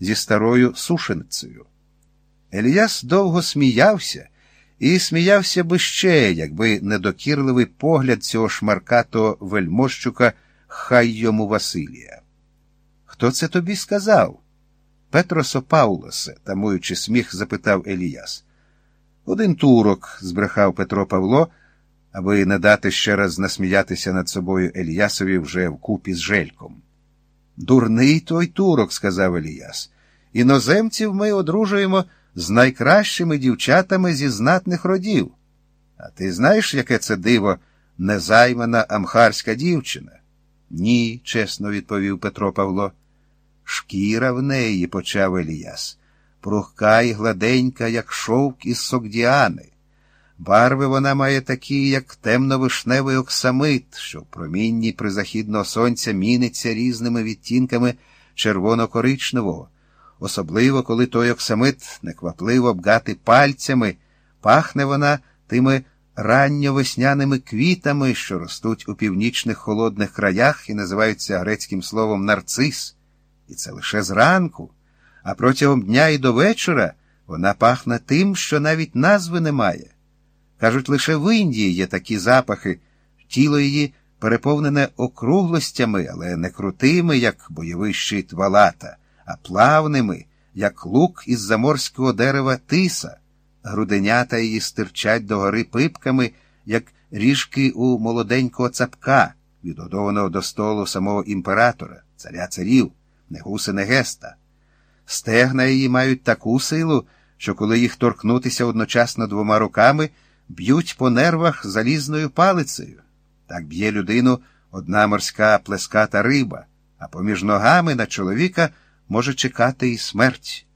зі старою сушеницею. Еліяс довго сміявся, і сміявся би ще, якби недокірливий погляд цього шмаркатого вельмощука хай йому Василія. Хто це тобі сказав? Петросо Паулосе, тамуючи сміх, запитав Еліяс. Один турок, збрехав Петро Павло, аби не дати ще раз насміятися над собою Еліясові вже вкупі з Жельком. Дурний той турок, сказав Еліяс. Іноземців ми одружуємо з найкращими дівчатами зі знатних родів. А ти знаєш, яке це диво, незаймана амхарська дівчина? Ні, чесно відповів Петро Павло. Шкіра в неї, почав Еліяс, прухка і гладенька, як шовк із сокдіани. Барви вона має такі, як темно-вишневий оксамит, що в промінні призахідного сонця міниться різними відтінками червоно-коричневого, особливо, коли той оксамит неквапливо бгати пальцями, пахне вона тими ранньовесняними квітами, що ростуть у північних холодних краях і називаються грецьким словом нарцис. І це лише зранку, а протягом дня і до вечора вона пахне тим, що навіть назви немає. Кажуть, лише в Індії є такі запахи, тіло її переповнене округлостями, але не крутими, як бойовий щит валата, а плавними, як лук із заморського дерева тиса. Груденята її стирчать догори пипками, як ріжки у молоденького цапка, відгодованого до столу самого імператора, царя царів, не гуси, не геста. Стегна її мають таку силу, що коли їх торкнутися одночасно двома руками, б'ють по нервах залізною палицею. Так б'є людину одна морська плеската риба, а поміж ногами на чоловіка може чекати і смерть.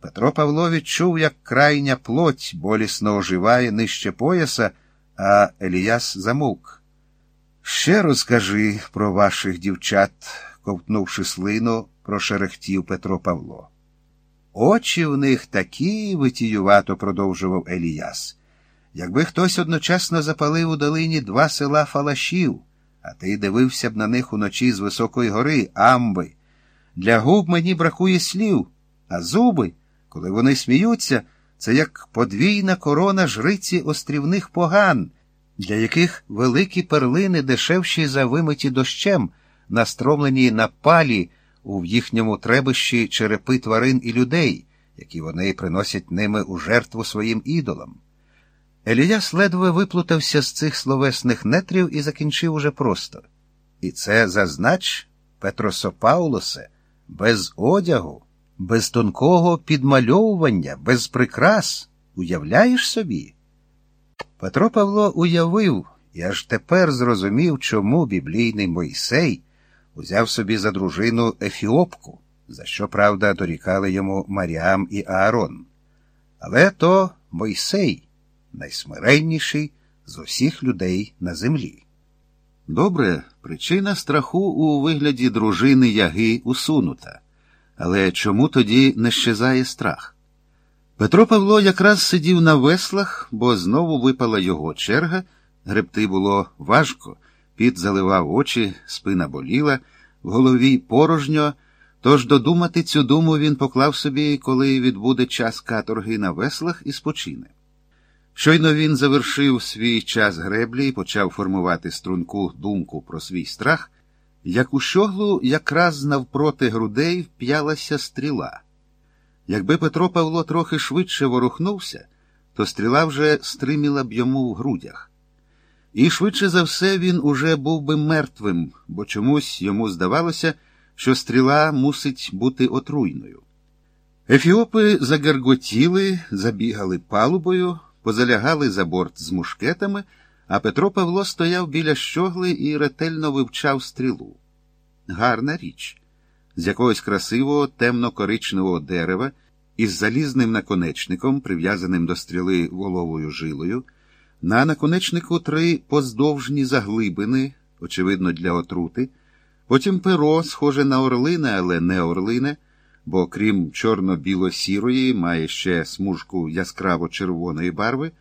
Петро Павло відчув, як крайня плоть болісно оживає нижче пояса, а Еліяс замовк. Ще розкажи про ваших дівчат, ковтнувши слину, прошерехтів Петро Павло. Очі в них такі, витіювато продовжував Еліяс. Якби хтось одночасно запалив у долині два села Фалашів, а ти дивився б на них уночі з високої гори, амби. Для губ мені бракує слів, а зуби, коли вони сміються, це як подвійна корона жриці острівних поган, для яких великі перлини дешевші за вимиті дощем, настромлені на палі у їхньому требищі черепи тварин і людей, які вони приносять ними у жертву своїм ідолам. Еліяс ледве виплутався з цих словесних нетрів і закінчив уже просто. І це зазнач, Петросопаулосе, без одягу, без тонкого підмальовування, без прикрас. Уявляєш собі? Петро Павло уявив і аж тепер зрозумів, чому біблійний Мойсей узяв собі за дружину Ефіопку, за що, правда, дорікали йому Маріам і Аарон. Але то Мойсей найсмиренніший з усіх людей на землі. Добре, причина страху у вигляді дружини яги усунута. Але чому тоді не щезає страх? Петро Павло якраз сидів на веслах, бо знову випала його черга, гребти було важко, піт заливав очі, спина боліла, в голові порожньо, тож додумати цю думу він поклав собі, коли відбуде час каторги на веслах і спочине. Щойно він завершив свій час греблі і почав формувати струнку думку про свій страх, як у щоглу якраз навпроти грудей вп'ялася стріла. Якби Петро Павло трохи швидше ворухнувся, то стріла вже стриміла б йому в грудях. І швидше за все він уже був би мертвим, бо чомусь йому здавалося, що стріла мусить бути отруйною. Ефіопи загерготіли, забігали палубою позалягали за борт з мушкетами, а Петро Павло стояв біля щогли і ретельно вивчав стрілу. Гарна річ, з якогось красивого темно-коричневого дерева із залізним наконечником, прив'язаним до стріли воловою жилою, на наконечнику три поздовжні заглибини, очевидно, для отрути, потім перо, схоже на орлине, але не орлине бо крім чорно-біло-сірої, має ще смужку яскраво-червоної барви,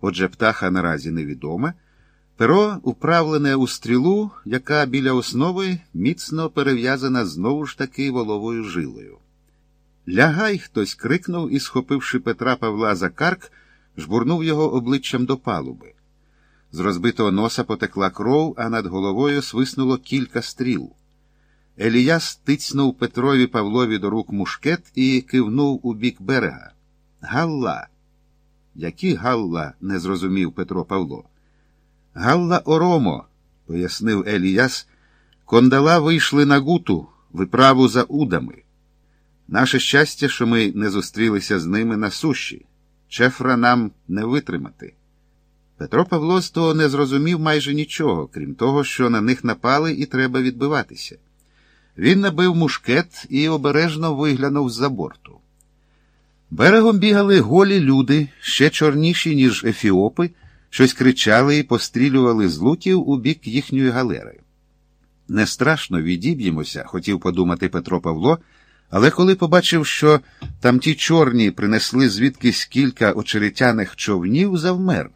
отже, птаха наразі невідома, перо управлене у стрілу, яка біля основи міцно перев'язана знову ж таки воловою жилою. Лягай, хтось крикнув і, схопивши Петра Павла за карк, жбурнув його обличчям до палуби. З розбитого носа потекла кров, а над головою свиснуло кілька стріл. Еліяс тицнув Петрові Павлові до рук мушкет і кивнув у бік берега. Галла. Які Галла? не зрозумів Петро Павло. Галла Оромо, пояснив Еліяс. Кондала вийшли на гуту, виправу за удами. Наше щастя, що ми не зустрілися з ними на суші. Чефра нам не витримати. Петро Павло з того не зрозумів майже нічого, крім того, що на них напали і треба відбиватися. Він набив мушкет і обережно виглянув з-за борту. Берегом бігали голі люди, ще чорніші, ніж ефіопи, щось кричали і пострілювали з луків у бік їхньої галери. Не страшно відіб'ємося, хотів подумати Петро Павло, але коли побачив, що там ті чорні принесли звідкись кілька очеретяних човнів, завмер.